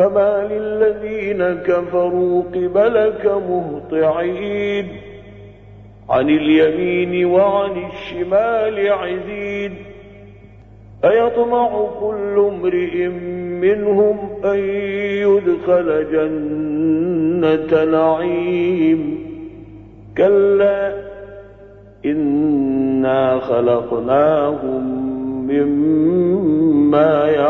فما للذين كفروا قبلك مهطعين. عن اليمين وعن الشمال عزيد أيطمع كل امرئ منهم أن يدخل جنة نعيم. كلا إنا خلقناهم مما يعلمون.